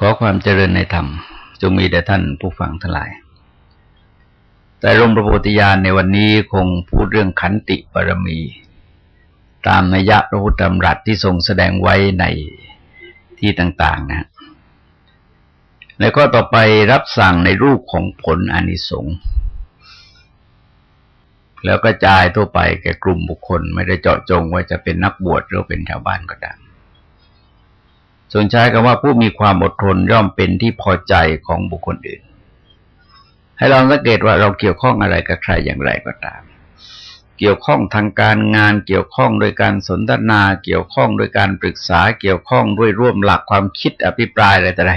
ขอความเจริญในธรรมจงมีแด่ท่านผู้ฟังทั้งหลาย แต่ลมประโพธิญาณในวันนี้คงพูดเรื่องขันติปรมี ตามนัยยะพระพุทธธรรมรัตที่ทรงแสดงไว้ในที่ต่างๆนะแล้วก็ต่อไปรับสั่งในรูปของผลอนิสงส์แล้วก็จายทั่วไปแก่กลุ่มบุคคล ไม่ได้เจาะจงว่าจะเป็นนักบวชหรือเป็นชาวบ้านก็ได้ ส่วนใช้คำว่าผู้มีความอดทนย่อมเป็นที่พอใจของบุคคลอื่น ให้เราสังเกตว่าเราเกี่ยวข้องอะไรกับใครอย่างไรก็ตาม เกี่ยวข้องทางการงาน เกี่ยวข้องโดยการสนทนา เกี่ยวข้องโดยการปรึกษา เกี่ยวข้องด้วยร่วมหลักความคิดอภิปรายอะไรต่ออะไร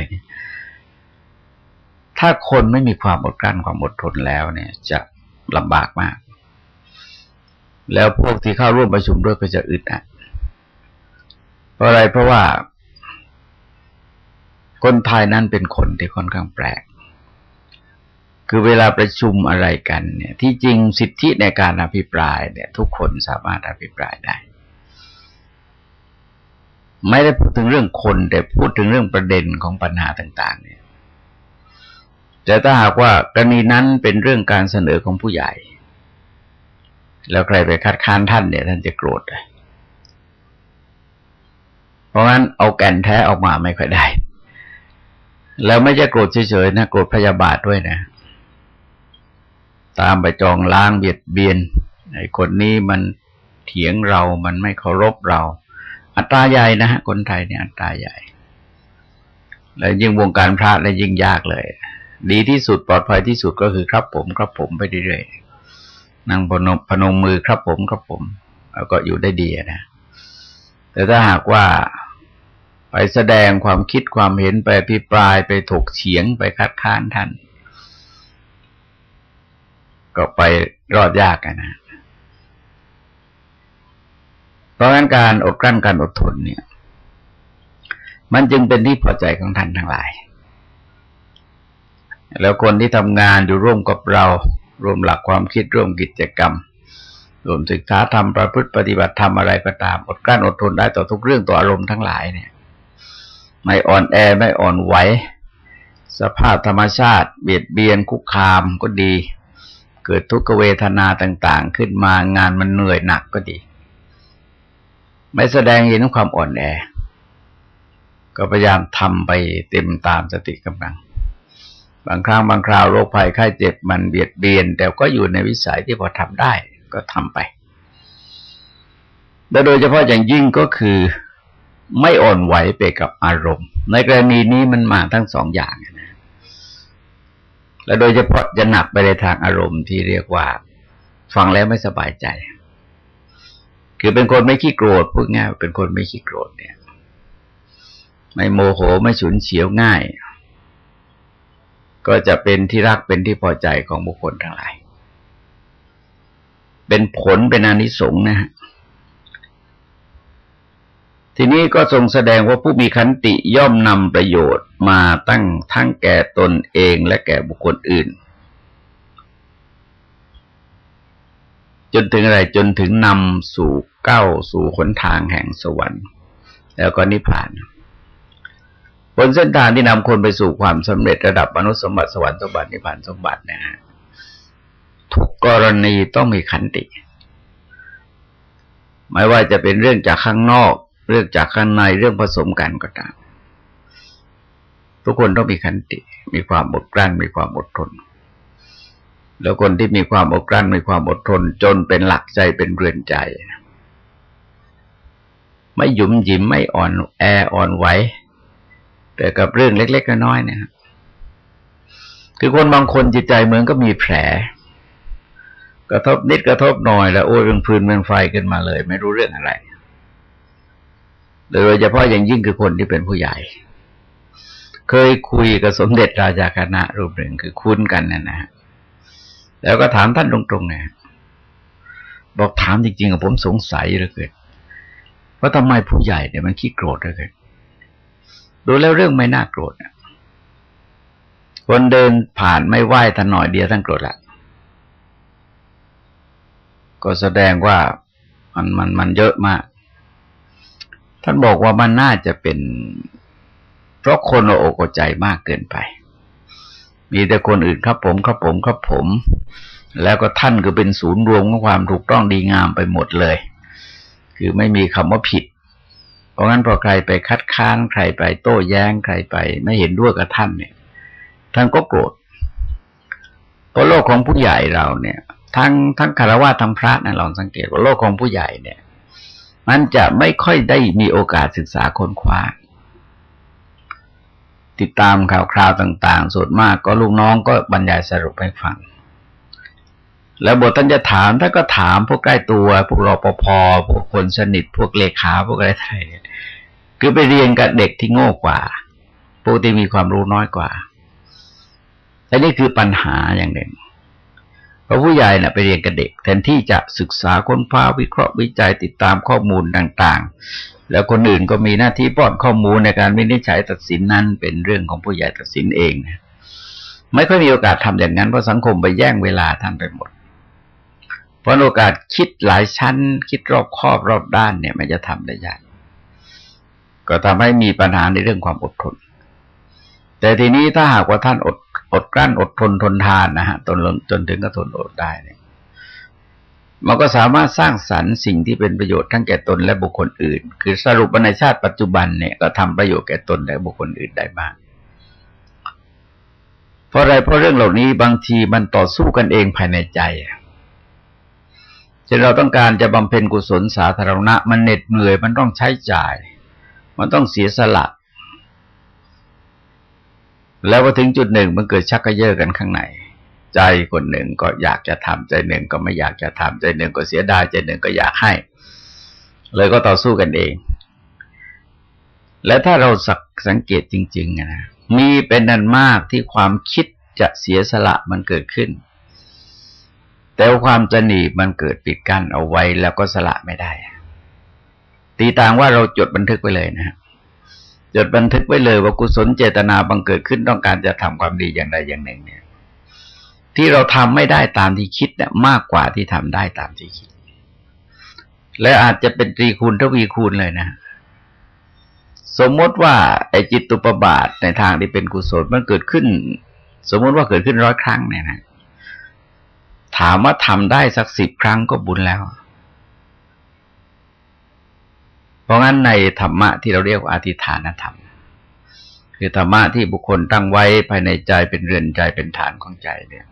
ถ้าคนไม่มีความอดกลั้นความอดทนแล้วเนี่ย จะลำบากมาก แล้วพวกที่เข้าร่วมประชุมด้วยก็จะอึดอัดเพราะอะไรเพราะว่า คนไทยนั้นเป็นคนที่ค่อนข้างแปลก คือเวลาประชุมอะไรกันเนี่ย ที่จริงสิทธิในการอภิปรายเนี่ย ทุกคนสามารถอภิปรายได้ ไม่ได้พูดถึงเรื่องคนแต่พูดถึงเรื่องประเด็นของปัญหาต่าง ๆ เนี่ย แต่ถ้าหากว่ากรณีนั้นเป็นเรื่องการเสนอของผู้ใหญ่ แล้วใครไปคัดค้านท่านเนี่ย ท่านจะโกรธเลยเพราะงั้นเอาแก่นแท้ออกมาไม่ค่อยได้ แล้วไม่ใช่โกรธเฉยๆนะโกรธพยาบาทด้วยนะ ตามไปจองล้างเบียดเบียนไอ้คนนี้มันเถียงเรามันไม่เคารพเรา อัตราใหญ่นะฮะคนไทยเนี่ยอัตราใหญ่ แล้วยิ่งวงการพระแล้วยิ่งยากเลย ดีที่สุดปลอดภัยที่สุดก็คือครับผมครับผมไปเรื่อยๆนั่งพนมพนมมือครับผมครับผม แล้วก็อยู่ได้ดีนะแต่ถ้าหากว่า ไปแสดงความคิดความเห็นไปพิปรายไปถกเฉียงไปคัดค้านท่าน ก็ไปรอดยากนะ เพราะงั้นการอดกลั้นการอดทนเนี่ย มันจึงเป็นที่พอใจของท่านทั้งหลาย แล้วคนที่ทำงานอยู่ร่วมกับเรา ร่วมหลักความคิดร่วมกิจกรรมรวมศึกษาทำประพฤติปฏิบัติทำอะไรก็ตามอดกลั้นอดทนได้ต่อทุกเรื่องต่ออารมณ์ทั้งหลายเนี่ย ไม่อ่อนแอไม่อ่อนไหวสภาพธรรมชาติเบียดเบียนคุกคามก็ดี เกิดทุกขเวทนาต่าง ๆ ขึ้นมางานมันเหนื่อยหนักก็ดี ไม่แสดงเห็นความอ่อนแอ ก็พยายามทำไปเต็มตามสติกำลัง บางครั้งบางคราวโรคภัยไข้เจ็บมันเบียดเบียน แต่ก็อยู่ในวิสัยที่พอทำได้ก็ทำไป และโดยเฉพาะอย่างยิ่งก็คือ ไม่อ่อนไหวไปกับอารมณ์ ในกรณีนี้มันมาทั้งสองอย่างนะและโดยเฉพาะจะหนักไปในทางอารมณ์ที่เรียกว่า ฟังแล้วไม่สบายใจ คือเป็นคนไม่ขี้โกรธพูดง่ายเป็นคนไม่ขี้โกรธเนี่ย ไม่โมโหไม่ฉุนเฉียวง่าย ก็จะเป็นที่รักเป็นที่พอใจของบุคคลทั้งหลายเป็นผลเป็นอนิสงส์นะฮะ ทีนี้ก็ทรงแสดงว่าผู้มีขันติย่อมนำประโยชน์มาตั้งทั้งแก่ตนเองและแก่บุคคลอื่น จนถึงอะไรจนถึงนำสู่เก้าสู่ขนทางแห่งสวรรค์ แล้วก็นิพพานบนเส้นทางที่นำคนไปสู่ความสำเร็จระดับมนุษย์สมบัติสวรรค์สมบัตินิพพานสมบัตินะฮะทุกกรณีต้องมีขันติ ไม่ว่าจะเป็นเรื่องจากข้างนอก เรื่องจากข้างในเรื่องผสมกันก็ตาม ทุกคนต้องมีขันติ มีความอดกลั้น มีความอดทน แล้วคนที่มีความอดกลั้น มีความอดทน จนเป็นหลักใจเป็นเรือนใจ ไม่หยุมหยิมไม่อ่อนแออ่อนไหวแต่กับเรื่องเล็ก ๆ น้อยๆเนี่ยคือคนบางคนจิตใจเหมือนก็มีแผล กระทบนิดกระทบหน่อยแล้วโอ้ยเป็นฟืนเป็นไฟขึ้นมาเลย ไม่รู้เรื่องอะไร โดยเฉพาะอย่างยิ่งคือคนที่เป็นผู้ใหญ่ เคยคุยกับสมเด็จราชาคณะรูปหนึ่งคือคุ้นกันนะนะแล้วก็ถามท่านตรงๆเนี่ยบอกถามจริงๆผมสงสัยเลยเกิดว่าทำไมผู้ใหญ่เนี่ยมันขี้โกรธเลยเกิดดูแล้วเรื่องไม่น่าโกรธคนเดินผ่านไม่ไหวท่านหน่อยเดียวท่านโกรธละก็แสดงว่ามันมันมันเยอะมาก ท่านบอกว่ามันน่าจะเป็น เพราะคนโอกใจมากเกินไป มีแต่คนอื่นครับผมครับผมครับผม แล้วก็ท่านก็เป็นศูนย์รวมของความถูกต้องดีงามไปหมดเลย คือไม่มีคำว่าผิด เพราะงั้นพอใครไปคัดค้านใครไปโต้แย้งใครไป ไม่เห็นด้วยกับท่านเนี่ย ท่านก็โกรธเพราะโลกของผู้ใหญ่เราเนี่ย ทั้งทั้งคารวะทั้งพระนะลองสังเกตว่าโลกของผู้ใหญ่เนี่ย มันจะไม่ค่อยได้มีโอกาสศึกษาค้นคว้า ติดตามข่าวคราวต่างๆส่วนมากก็ลูกน้องก็บรรยายสรุปให้ฟัง แล้วบทท่านจะถามท่านก็ถามพวกใกล้ตัว พวกรปภพวกคนสนิท พวกเลขาพวกอะไรไทยคือไปเรียนกับเด็กที่โง่กว่าพวกที่มีความรู้น้อยกว่าและนี่คือปัญหาอย่างหนึ่ง พราะผู้ใหญ่นะ่ะไปเรียนกับเด็ก แทนที่จะศึกษาค้นคว้าวิเคราะห์วิจัยติดตามข้อมูลต่างๆ แล้วคนอื่นก็มีหน้าที่ป้อนข้อมูลในการวินิจฉัยตัดสินนั้นเป็นเรื่องของผู้ใหญ่ตัดสินเองนะไม่ค่อยมีโอกาสทำอย่างนั้นเพราะสังคมไปแย่งเวลาท่านไปหมด เพราะโอกาสคิดหลายชั้น คิดรอบครอบรอบด้านเนี่ย มันจะทำได้ยากก็ทำให้มีปัญหาในเรื่องความอดทน แต่ทีนี้ถ้าหากว่าท่านอด อดกลั้นอดทนทนทานนะฮะจนจนถึงก็ทนอดได้เนี่ยมันก็สามารถสร้างสรรค์สิ่งที่เป็นประโยชน์ทั้งแก่ตนและบุคคลอื่น คือสรุปในชาติปัจจุบันเนี่ยก็ทำประโยชน์แก่ตนและบุคคลอื่นได้มากเพราะอะไรเพราะเรื่องเหล่านี้บางทีมันต่อสู้กันเองภายในใจเช่นเราต้องการจะบำเพ็ญกุศลสาธารณะ มันเหน็ดเหนื่อยมันต้องใช้จ่าย มันต้องเสียสละ แล้วพอถึงจุดหนึ่งมันเกิดชักกระเยาะกันข้างในใจคนหนึ่งก็อยากจะทำใจหนึ่งก็ไม่อยากจะทำใจหนึ่งก็เสียดายใจหนึ่งก็อยากให้ เลยก็ต่อสู้กันเอง และถ้าเราสักสังเกตจริงๆนะมีเป็นนันมากที่ความคิดจะเสียสละมันเกิดขึ้น แต่ความจะหนีมันเกิดปิดกั้นเอาไว้แล้วก็สละไม่ได้ ตีต่างว่าเราจดบันทึกไว้เลยนะครับ จดบันทึกไว้เลยว่ากุศลเจตนาบังเกิดขึ้นต้องการจะทำความดีอย่างใดอย่างหนึ่ง เนี่ย ที่เราทำไม่ได้ตามที่คิดเนี่ยมากกว่าที่ทำได้ตามที่คิด และอาจจะเป็นตรีคูณทวีคูณเลยนะ สมมติว่าไอ้จิตตุปบาทในทางที่เป็นกุศลมันเกิดขึ้น สมมติว่าเกิดขึ้นร้อยครั้งเนี่ยนะถามว่าทำได้สักสิบครั้งก็บุญแล้ว เพราะงั้นในธรรมะที่เราเรียกว่าอธิฐานธรรม คือธรรมะที่บุคคลตั้งไว้ภายในใจเป็นเรือนใจเป็นฐานของใจเนี่ย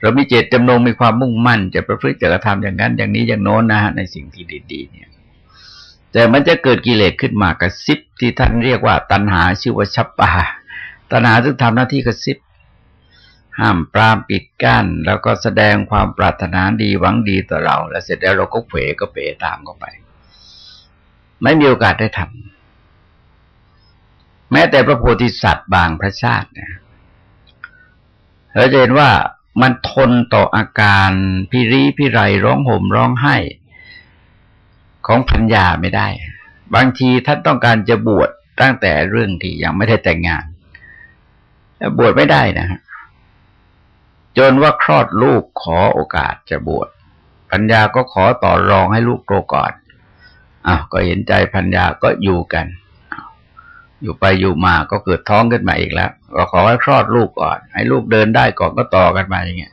เรามีเจตจำนงมีความมุ่งมั่น จะประพฤติจะกระทำอย่างนั้น อย่างนี้อย่างโน้นนะฮะในสิ่งที่ดีๆเนี่ย แต่มันจะเกิดกิเลสขึ้นมากระซิบที่ท่านเรียกว่า ตัณหาชื่อว่าชับปาตัณหาซึ่งทำหน้าที่กระซิบ ห้ามปรามปิดกั้น แล้วก็แสดงความปรารถนาดีหวังดีต่อเรา แล้วเสร็จแล้วเราก็เผยก็เปตามเข้าไป ไม่มีโอกาสได้ทำแม้แต่พระโพธิสัตว์บางพระชาติเนี่ยเราจะเห็นว่ามันทนต่ออาการพิริพิไรร้องห่มร้องไห้ ของพัญญาไม่ได้ บางทีท่านต้องการจะบวชตั้งแต่เรื่องที่ยังไม่ได้แต่งงานแต่บวชไม่ได้นะฮะจนว่าคลอดลูกขอโอกาสจะบวชพัญญาก็ขอต่อรองให้ลูกโตก่อน อ้าวก็เห็นใจพัญญาก็อยู่กัน อยู่ไปอยู่มาก็เกิดท้องขึ้นมาอีกแล้วก็ขอให้คลอดลูกก่อน ให้ลูกเดินได้ก่อนก็ต่อกันมาอย่างเงี้ย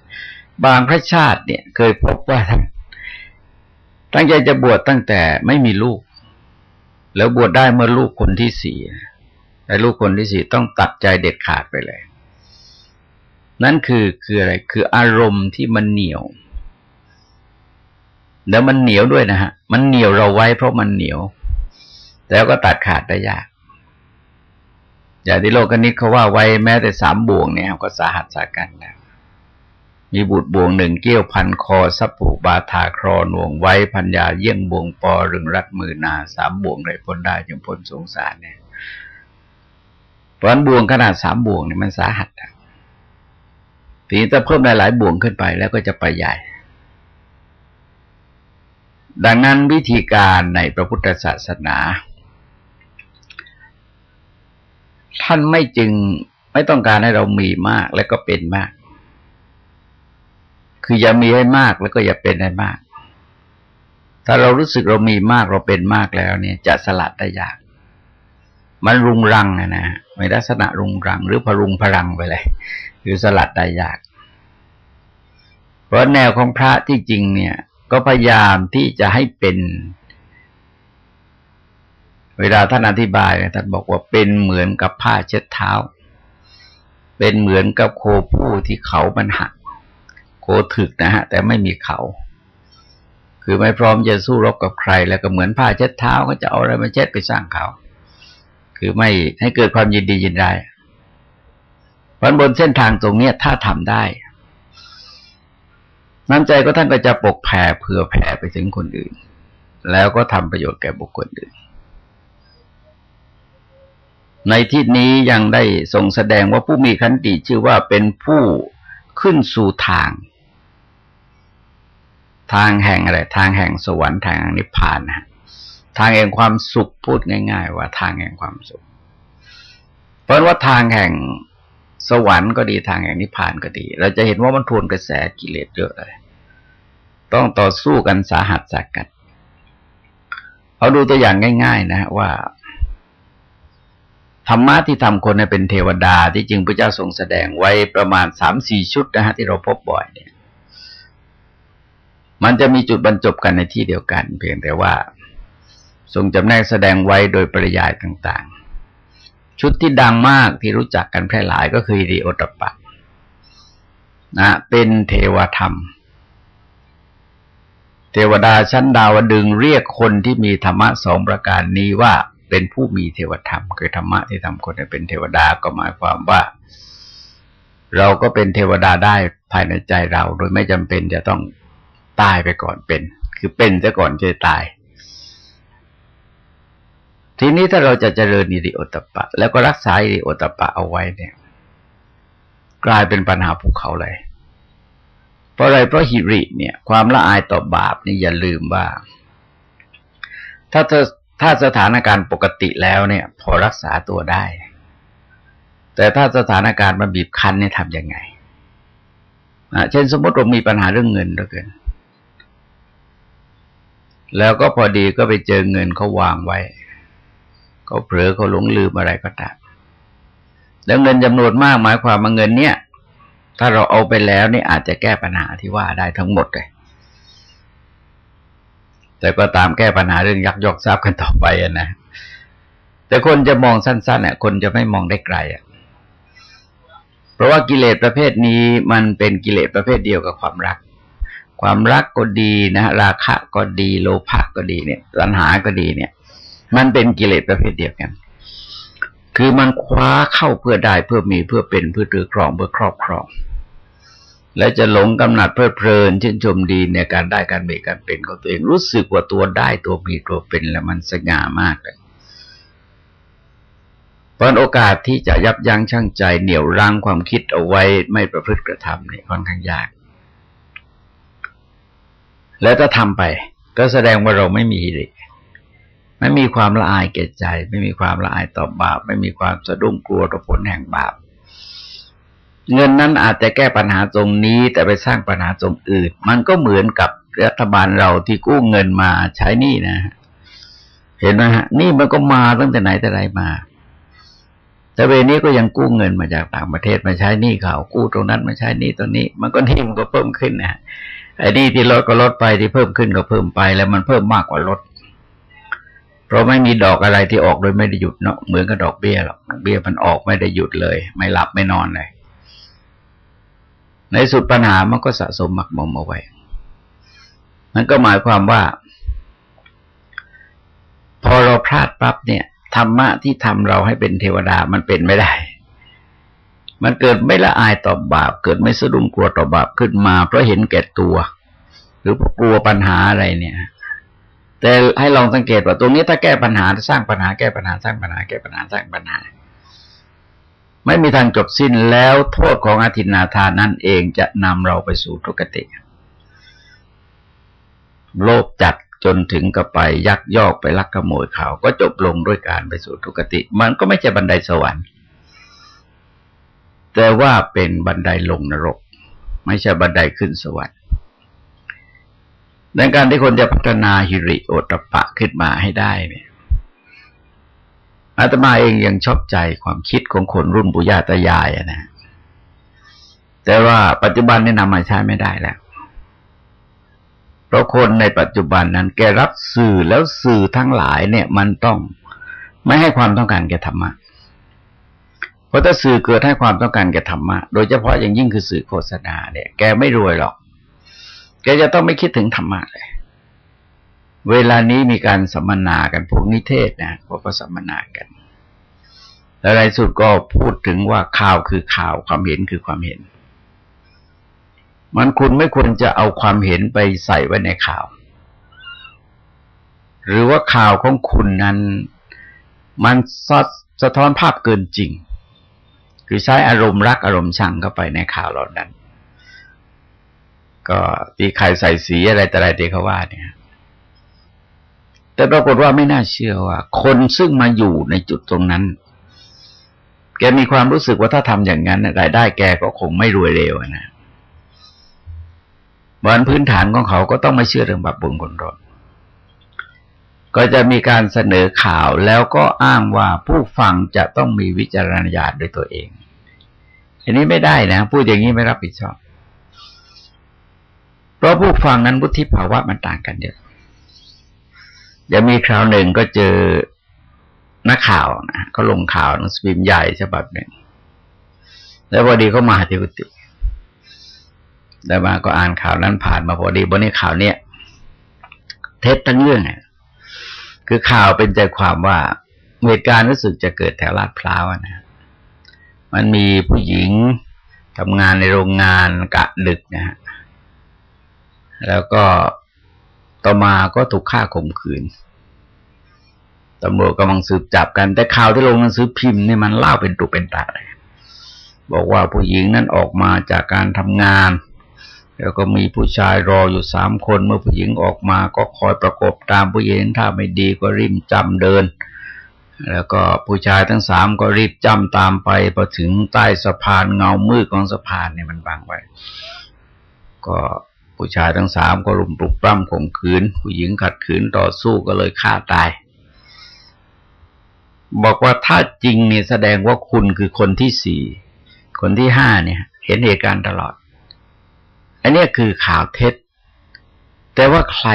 บางพระชาติเนี่ย เคยพบว่าท่านตั้งใจจะบวชตั้งแต่ไม่มีลูก แล้วบวชได้เมื่อลูกคนที่สี่แต่ลูกคนที่สี่ต้องตัดใจเด็ดขาดไปเลย นั่นคือคืออะไร คืออารมณ์ที่มันเหนียว แล้วมันเหนียวด้วยนะฮะ มันเหนียวเราไว้เพราะมันเหนียว แล้วก็ตัดขาดได้ยาก อย่างที่โลกนิกเขาว่าไว้แม้แต่สามบ่วงเนี่ยก็สาหัสสากันแล้วมีบุตรบ่วงหนึ่งเกี้ยวพันคอสับผูบาทาครอหน่วงไว้พัญญาเยี่ยงบ่วงปอรึงรัดมือนาสามบ่วงไรพ้นได้จึงพ้นสงสารเนี่ยเพราะนั้นบ่วงขนาดสามบ่วงเนี่ยมันสาหัสทีนี้ถ้าเพิ่มหลายๆบ่วงขึ้นไปแล้วก็จะไปใหญ่ ดังนั้นวิธีการในพระพุทธศาสนา ท่านไม่จึงไม่ต้องการให้เรามีมากแล้วก็เป็นมาก คืออย่ามีให้มากแล้วก็อย่าเป็นให้มาก ถ้าเรารู้สึกเรามีมากเราเป็นมากแล้วเนี่ย จะสลัดได้ยาก มันรุงรังนะนะในลักษณะรุงรัง หรือพรุงพลังไปเลยคือสลัดได้ยาก เพราะแนวของพระที่จริงเนี่ย ก็พยายามที่จะให้เป็น เวลาท่านอธิบายท่านบอกว่าเป็นเหมือนกับผ้าเช็ดเท้า เป็นเหมือนกับโคผู้ที่เขามันหัก โคถึกนะฮะ แต่ไม่มีเขา คือไม่พร้อมจะสู้รบกับใคร แล้วก็เหมือนผ้าเช็ดเท้าก็จะเอาอะไรมาเช็ดไปสร้างเขา คือไม่ให้เกิดความยินดียินได้เพราะบนเส้นทางตรงนี้ถ้าทำได้ น้ำใจก็ท่านก็จะปกแผ่เผื่อแผ่ไปถึงคนอื่น แล้วก็ทำประโยชน์แก่บุคคลอื่น ในที่นี้ยังได้ทรงแสดงว่าผู้มีขันติชื่อว่าเป็นผู้ขึ้นสู่ทาง ทางแห่งอะไร ทางแห่งสวรรค์ทางนิพพานนะทางแห่งความสุขพูดง่าย ๆ ว่าทางแห่งความสุข เพราะว่าทางแห่งสวรรค์ก็ดีทางแห่งนิพพานก็ดี เราจะเห็นว่ามันทวนกระแสกิเลสเยอะเลย ต้องต่อสู้กันสาหัสจากกันเอาดูตัวอย่างง่าย ๆ นะว่าธรรมะที่ทำคนให้เป็นเทวดาที่จริงพระเจ้าทรงแสดงไว้ประมาณสามสี่ชุดนะฮะที่เราพบบ่อยเนี่ย มันจะมีจุดบรรจบกันในที่เดียวกัน เพียงแต่ว่า ทรงจำแนกแสดงไว้โดยปริยายต่างๆ ชุดที่ดังมากที่รู้จักกันแพร่หลายก็คือดีโอตปะนะเป็นเทวธรรม เทวดาชั้นดาวดึงเรียกคนที่มีธรรมะสองประการนี้ว่าเป็นผู้มีเทวธรรม คือธรรมะที่ทำคนให้เป็นเทวดาก็หมายความว่า เราก็เป็นเทวดาได้ภายในใจเรา โดยไม่จำเป็นจะต้องตายไปก่อนเป็น คือเป็นซะก่อนจะตาย ทีนี้ถ้าเราจะเจริญอิริโอตปะ แล้วก็รักษาอิริโอตปะเอาไว้เนี่ย กลายเป็นปัญหาภูเขาเลย ราะอะไรเพราะหิริเนี่ย ความละอายต่อบาปนี่อย่าลืมว่า ถ้าเธอถ้าสถานการณ์ปกติแล้วเนี่ย พอรักษาตัวได้ แต่ถ้าสถานการณ์มันบีบคั้นเนี่ยทำยังไงเช่นสมมติเรามีปัญหาเรื่องเงินแล้วเกินแล้วก็พอดีก็ไปเจอเงินเขาวางไว้เขาเผลอเขาหลงลืมอะไรก็ตามแล้วเงินจำนวนมากหมายความว่าเงินเนี่ย ถ้าเราเอาไปแล้วนี่อาจจะแก้ปัญหาที่ว่าได้ทั้งหมดเลย แต่ก็ตามแก้ปัญหาเรื่องยักยอกทรัพย์กันต่อไปนะ แต่คนจะมองสั้นๆเนี่ยคนจะไม่มองได้ไกลอะ เพราะว่ากิเลสประเภทนี้มันเป็นกิเลสประเภทเดียวกับความรัก ความรักก็ดีนะราคะก็ดีโลภะก็ดีเนี่ยตัณหาก็ดีเนี่ย มันเป็นกิเลสประเภทเดียวกัน คือมันคว้าเข้าเพื่อได้เพื่อมีเพื่อเป็นเพื่อถือครองเพื่อครอบครอง และจะหลงกำหนัดเพลิดเพลินชื่นชมดีในการได้การมีการเป็นของตัวเองรู้สึกว่าตัวได้ตัวมีตัวเป็นแล้วมันสง่ามากเลยเพราะโอกาสที่จะยับยั้งชั่งใจเหนี่ยวรั้งความคิดเอาไว้ไม่ประพฤติกระทำเนี่ยค่อนข้างยาก แล้วถ้าทำไป ก็แสดงว่าเราไม่มีหิริ ไม่มีความละอายแก่ใจ ไม่มีความละอายต่อบาป ไม่มีความสะดุ้งกลัวต่อผลแห่งบาป เงินนั้นอาจจะแก้ปัญหาตรงนี้ แต่ไปสร้างปัญหาตรงอื่น มันก็เหมือนกับรัฐบาลเราที่กู้เงินมาใช้นี่นะ เห็นไหมฮะ นี่มันก็มาตั้งแต่ไหนแต่ไรมาแต่เวนี้ก็ยังกู้เงินมาจากต่างประเทศมาใช้นี่เขากู้ตรงนั้นมาใช้นี่ตรงนี้ มันก็นี่มันก็เพิ่มขึ้นนะไอ้นี่ที่ลดก็ลดไปที่เพิ่มขึ้นก็เพิ่มไป แล้วมันเพิ่มมากกว่าลด เพราะไม่มีดอกอะไรที่ออกโดยไม่ได้หยุดเนาะเหมือนกับดอกเบี้ยหรอกเบี้ยมันออกไม่ได้หยุดเลย ไม่หลับไม่นอนเลย ในสุดปัญหามันก็สะสมหมักหมมเอาไว้นั่นก็หมายความว่า พอเราพลาดปั๊บเนี่ยธรรมะที่ทำเราให้เป็นเทวดามันเป็นไม่ได้ มันเกิดไม่ละอายต่อบาป เกิดไม่สะดุ้งกลัวต่อบาปขึ้นมา เพราะเห็นแก่ตัว หรือเพราะกลัวปัญหาอะไรเนี่ย แต่ให้ลองสังเกตว่าตรงนี้ถ้าแก้ปัญหาสร้างปัญหาแก้ปัญหาสร้างปัญหาแก้ปัญหาสร้างปัญหา ไม่มีทางจบสิ้นแล้วโทษของอาทินนาทานนั่นเองจะนำเราไปสู่ทุกติโลภจัดจนถึงกับไปยักยอกไปลักขโมยเขาก็จบลงด้วยการไปสู่ทุกติ มันก็ไม่ใช่บันไดสวรรค์ แต่ว่าเป็นบันไดลงนรก ไม่ใช่บันไดขึ้นสวรรค์ ในการที่คนจะพัฒนาฮิริโอตปะขึ้นมาให้ได้เนี่ยอาตมาเองยังชอบใจความคิดของคนรุ่นปุย่าตายายนะ แต่ว่าปัจจุบันนี่นำมาใช้ไม่ได้แล้ว เพราะคนในปัจจุบันนั้นแกรับสื่อแล้วสื่อทั้งหลายเนี่ย มันต้องไม่ให้ความต้องการแก่ธรรมะ เพราะถ้าสื่อเกิดให้ความต้องการแก่ธรรมะ โดยเฉพาะอย่างยิ่งคือสื่อโฆษณาเนี่ย แกไม่รวยหรอก แกจะต้องไม่คิดถึงธรรมะเลย เวลานี้มีการสัมมนากันพวกนิเทศนะพวกก็สัมมนากัน แล้วในสุดก็พูดถึงว่าข่าวคือข่าวความเห็นคือความเห็น มันคุณไม่ควรจะเอาความเห็นไปใส่ไว้ในข่าว หรือว่าข่าวของคุณนั้น มันสะท้อนภาพเกินจริงคือใช้อารมณ์รักอารมณ์ชังเข้าไปในข่าวเหล่านั้น ก็ตีไข่ใส่สีอะไรแต่อะไรที่เขาว่าเนี่ย แต่ปรากฏว่าไม่น่าเชื่อว่า คนซึ่งมาอยู่ในจุดตรงนั้น แกมีความรู้สึกว่าถ้าทำอย่างนั้นรายได้แกก็คงไม่รวยเร็วนะบนพื้นฐานของเขาก็ต้องไม่เชื่อเรื่องบับบุญคนรถก็จะมีการเสนอข่าวแล้วก็อ้างว่าผู้ฟังจะต้องมีวิจารณญาณด้วยตัวเอง อันนี้ไม่ได้นะ พูดอย่างนี้ไม่รับผิดชอบ เพราะผู้ฟังนั้นวุฒิภาวะมันต่างกันเยอะจะมีคราวหนึ่งก็เจอนักข่าวนะเขาลงข่าวหนังสือพิมพ์ใหญ่ฉบับหนึ่ง แล้วพอดีเขามาที่กุฏิแล้วมาก็อ่านข่าวนั้นผ่านมาพอดีบนนี้ข่าวเนี้ยเท็จทั้งเรื่องเนี่ยคือข่าวเป็นใจความว่าเหตุการณ์รู้สึกจะเกิดแถวลาดพร้าวนะ มันมีผู้หญิงทำงานในโรงงานกะดึกนะฮะ แล้วก็ต่อมาก็ถูกฆ่าข่มขืนตำรวจกำลังสืบจับกัน แต่ข่าวที่ลงหนังสือพิมพ์เนี่ยมันเล่าเป็นตุเป็นตาเลยบอกว่าผู้หญิงนั้นออกมาจากการทำงาน แล้วก็มีผู้ชายรออยู่สามคน เมื่อผู้หญิงออกมาก็คอยประกบตามผู้หญิงถ้าไม่ดีก็ริมจำเดิน แล้วก็ผู้ชายทั้งสามก็รีบจำตามไปพอถึงใต้สะพานเงามืดของสะพานเนี่ยมันบังไว้ ก็ ผู้ชายทั้งสามก็รุมปลุกปล้ำข่มขืน ผู้หญิงขัดขืนต่อสู้ก็เลยฆ่าตาย บอกว่าถ้าจริงเนี่ยแสดงว่าคุณคือคนที่สี่คนที่ห้าเนี่ย เห็นเหตุการณ์ตลอด อันนี้คือข่าวเท็จ แต่ว่าใคร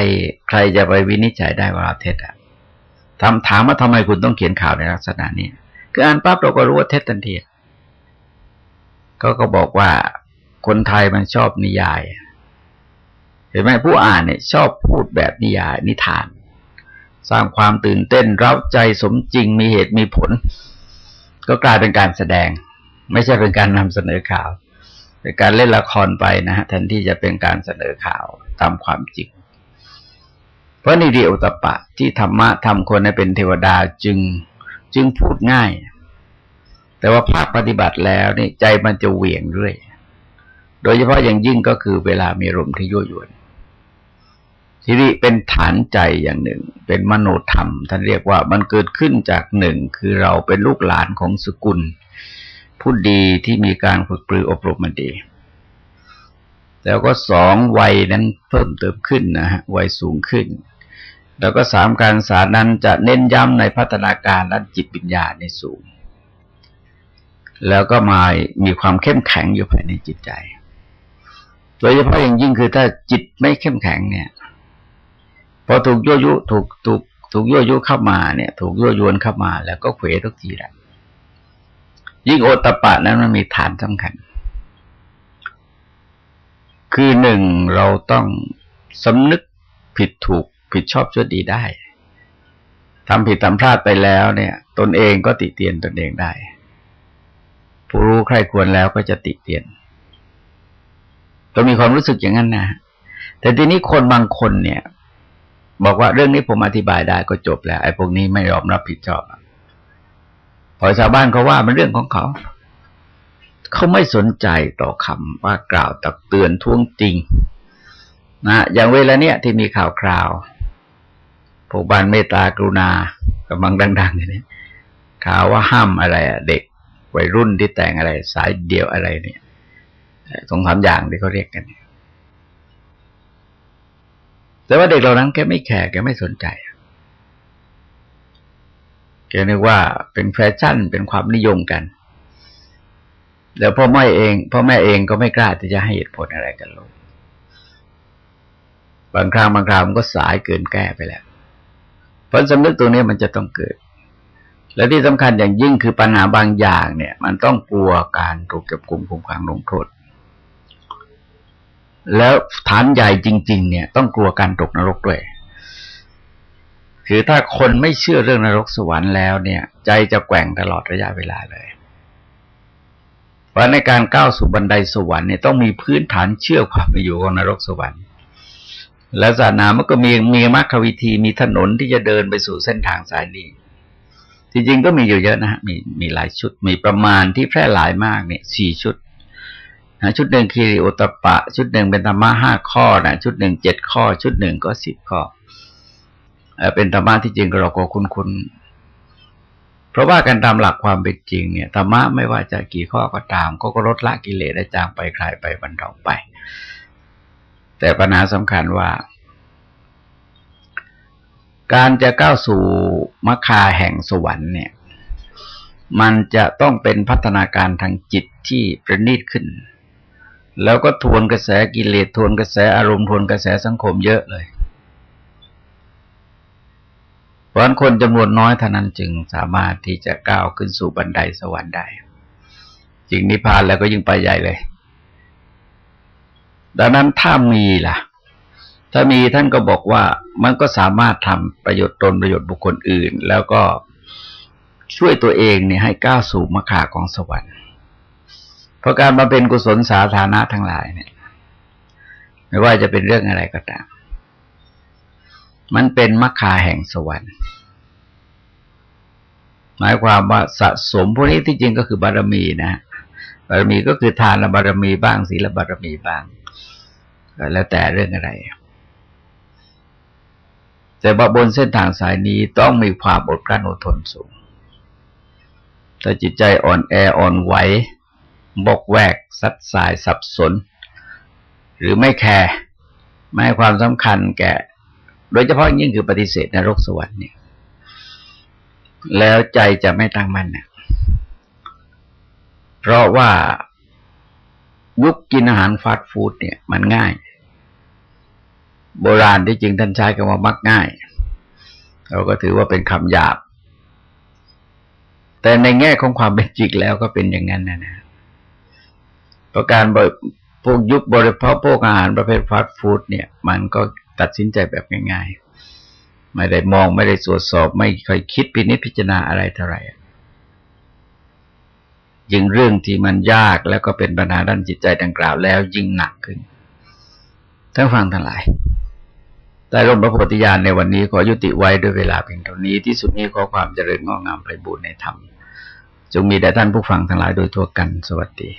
ใครจะไปวินิจฉัยได้ว่าเท็จอะทำถามว่าทำไมคุณต้องเขียนข่าวในลักษณะนี้คืออ่านปั๊บเราก็รู้ว่าเท็จทันทีก็ก็บอกว่าคนไทยมันชอบนิยาย เห็นไหมผู้อ่านเนี่ยชอบพูดแบบนิยายนิทาน สร้างความตื่นเต้นเร้าใจสมจริงมีเหตุมีผล ก็กลายเป็นการแสดง ไม่ใช่เป็นการนำเสนอข่าวเป็นการเล่นละครไปนะฮะแทนที่จะเป็นการเสนอข่าวตามความจริงเพราะนิริโอตปะที่ธรรมะทำคนให้เป็นเทวดาจึงจึงพูดง่าย แต่ว่าภาคปฏิบัติแล้วนี่ใจมันจะเหวี่ยงเรื่อยโดยเฉพาะอย่างยิ่งก็คือเวลามีลมที่ยั่วยวน ทีนี้เป็นฐานใจอย่างหนึ่ง เป็นมโนธรรม ท่านเรียกว่ามันเกิดขึ้นจากหนึ่งคือเราเป็นลูกหลานของสกุล ผู้ดีที่มีการฝึกปรืออบรมมาดี แล้วก็สองวัยนั้นเพิ่มเติมขึ้นนะฮะวัยสูงขึ้น แล้วก็สามการศึกษานั้นจะเน้นย้ำในพัฒนาการด้านจิตปัญญาในสูง แล้วก็มามีความเข้มแข็งอยู่ภายในจิตใจ โดยเฉพาะอย่างยิ่งคือถ้าจิตไม่เข้มแข็งเนี่ย พอถูกยั่วยุถูกถูกถูกยั่วยุเข้ามาเนี่ย ถูกยั่วยวนเข้ามา แล้วก็เขวทุกทีแหละยิ่งโอตปะนั้นมันมีฐานสำคัญ คือหนึ่งเราต้องสำนึกผิดถูกผิดชอบชั่วดีได้ทำผิดทำพลาดไปแล้วเนี่ย ตนเองก็ติเตียนตนเองได้ ผู้รู้ใครควรแล้วก็จะติเตียนต้องมีความรู้สึกอย่างนั้นนะแต่ทีนี้คนบางคนเนี่ย บอกว่าเรื่องนี้ผมอธิบายได้ก็จบแล้ว ไอ้พวกนี้ไม่ยอมรับผิดชอบพอชาวบ้านเขาว่ามันเรื่องของเขา เขาไม่สนใจต่อคำว่ากล่าวตักเตือนท้วงจริงนะอย่างเวลาเนี้ยที่มีข่าวคราวพวกบ้านเมตตากรุณากำลังดังๆอย่างนี้ข่าวว่าห้ามอะไรอะเด็กวัยรุ่นที่แต่งอะไร สายเดียวอะไรเนี่ยสองสามอย่างที่เขาเรียกกันเนี่ย แต่ว่าเด็กเหล่านั้นแกไม่แคร์แกไม่สนใจแกนึกว่าเป็นแฟชั่นเป็นความนิยมกันแล้วพ่อแม่เองพ่อแม่เองก็ไม่กล้าที่จะให้เหตุผลอะไรกันลงบางครั้งบางคราวมันก็สายเกินแก้ไปแล้วผลสำนึกตรงนี้มันจะต้องเกิด และที่สำคัญอย่างยิ่งคือปัญหาบางอย่างเนี่ย มันต้องกลัวการถูกจับกลุ่มคุมขังลงโทษ แล้วฐานใหญ่จริง ๆ เนี่ยต้องกลัวการตกนรกด้วย คือถ้าคนไม่เชื่อเรื่องนรกสวรรค์แล้วเนี่ย ใจจะแกว่งตลอดระยะเวลาเลย เพราะในการก้าวสู่บันไดสวรรค์เนี่ยต้องมีพื้นฐานเชื่อความมีอยู่ของนรกสวรรค์ และศาสนามันก็มีมีมรรควิธีมีถนนที่จะเดินไปสู่เส้นทางสายนี้จริงๆก็มีอยู่เยอะนะฮะมีมีหลายชุดมีประมาณที่แพร่หลายมากเนี่ยสี่ชุด นะชุดหนึ่งคีริโอตปะ ชุดหนึ่งเป็นธรรมะห้าข้อนะชุดหนึ่งเจ็ดข้อ ชุดหนึ่งก็สิบข้อเป็นธรรมะที่จริงเราก็คุ้นๆเพราะว่าการตามหลักความเป็นจริงเนี่ยธรรมะไม่ว่าจะกี่ข้อก็ตาม ก็ก็ลดละกิเลสได้จางไปคลายไปบรรเทาไป แต่ปัญหาสำคัญว่า การจะก้าวสู่มรรคาแห่งสวรรค์เนี่ย มันจะต้องเป็นพัฒนาการทางจิตที่ประณีตขึ้น แล้วก็ทวนกระแสกิเลสทวนกระแสอารมณ์ทวนกระแสสังคมเยอะเลยเพราะคนจำนวนน้อยเท่านั้นจึงสามารถที่จะก้าวขึ้นสู่บันไดสวรรค์ได้จริงนิพพานแล้วก็ยิ่งไปใหญ่เลย ดังนั้นถ้ามีล่ะ ถ้ามีท่านก็บอกว่ามันก็สามารถทำประโยชน์ตนประโยชน์บุคคลอื่น แล้วก็ช่วยตัวเองเนี่ยให้ก้าวสู่มรรคาของสวรรค์ ราะการมาเป็นกุศลสาธารณะทั้งหลายเนี่ย ไม่ว่าจะเป็นเรื่องอะไรก็ตาม มันเป็นมรรคาแห่งสวรรค์ หมายความว่าสะสมพวกนี้ที่จริงก็คือบารมีนะบารมีก็คือทานบารมีบ้างศีลบารมีบ้างแล้วแต่เรื่องอะไร แต่ว่าบนเส้นทางสายนี้ต้องมีความอดกลั้นอดทนสูงถ้าจิตใจอ่อนแออ่อนไหว บกแวกสัดสายสับสน หรือไม่แคร์ไม่ให้ความสำคัญแก่ โดยเฉพาะยิ่งคือปฏิเสธนโลกสวรรค์เนี่ยแล้วใจจะไม่ตั้งมั่นเนี่ยเพราะว่ายุคกินอาหารฟาสต์ฟู้ดเนี่ย มันง่าย โบราณที่จริงท่านใช้คำว่ามักง่าย เราก็ถือว่าเป็นคำหยาบ แต่ในแง่ของความเป็นจริงแล้วก็เป็นอย่างนั้นนะนะ ประการพวกยุคบริโภคพวกอาหารประเภทฟาสต์ฟู้ดเนี่ย มันก็ตัดสินใจแบบง่ายๆ ไม่ได้มองไม่ได้ตรวจสอบ ไม่ค่อยคิดพินิจพิจารณาอะไรเท่าไหร่ยิ่งเรื่องที่มันยากแล้วก็เป็นปัญหาด้านจิตใจดังกล่าวแล้วยิ่งหนักขึ้นทั้งฟังทั้งหลายแต่ร่มพระโพธิญาณในวันนี้ขอยุติไว้ด้วยเวลาเพียงเท่านี้ที่สุดนี้ขอความเจริญงอกงามไปบูรณนธรรม จงมีแด่ท่านผู้ฟังทั้งหลายโดยทั่วกันสวัสดี